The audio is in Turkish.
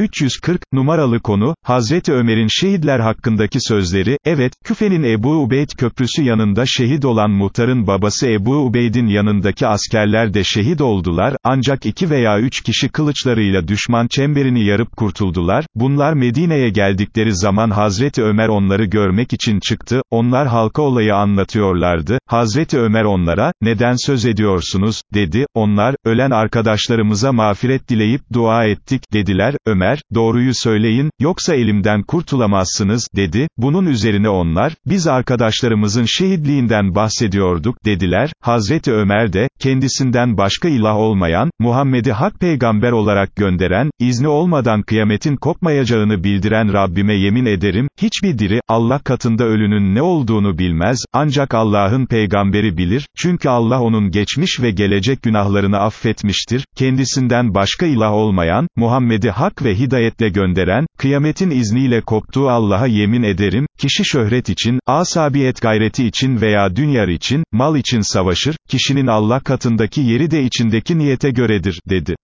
340, numaralı konu, Hazreti Ömer'in şehitler hakkındaki sözleri, evet, Küfe'nin Ebu Ubeyd köprüsü yanında şehit olan muhtarın babası Ebu Ubeyd'in yanındaki askerler de şehit oldular, ancak iki veya üç kişi kılıçlarıyla düşman çemberini yarıp kurtuldular, bunlar Medine'ye geldikleri zaman Hazreti Ömer onları görmek için çıktı, onlar halka olayı anlatıyorlardı, Hazreti Ömer onlara, neden söz ediyorsunuz, dedi, onlar, ölen arkadaşlarımıza mağfiret dileyip dua ettik, dediler, Ömer, doğruyu söyleyin, yoksa elimden kurtulamazsınız, dedi, bunun üzerine onlar, biz arkadaşlarımızın şehitliğinden bahsediyorduk, dediler, Hazreti Ömer de, kendisinden başka ilah olmayan, Muhammed'i hak peygamber olarak gönderen, izni olmadan kıyametin kopmayacağını bildiren Rabbime yemin ederim, hiçbir diri, Allah katında ölünün ne olduğunu bilmez, ancak Allah'ın peygamberi bilir, çünkü Allah onun geçmiş ve gelecek günahlarını affetmiştir, kendisinden başka ilah olmayan, Muhammed'i hak ve hidayetle gönderen, kıyametin izniyle koptuğu Allah'a yemin ederim, kişi şöhret için, asabiyet gayreti için veya dünyar için, mal için savaşır, kişinin Allah katındaki yeri de içindeki niyete göredir, dedi.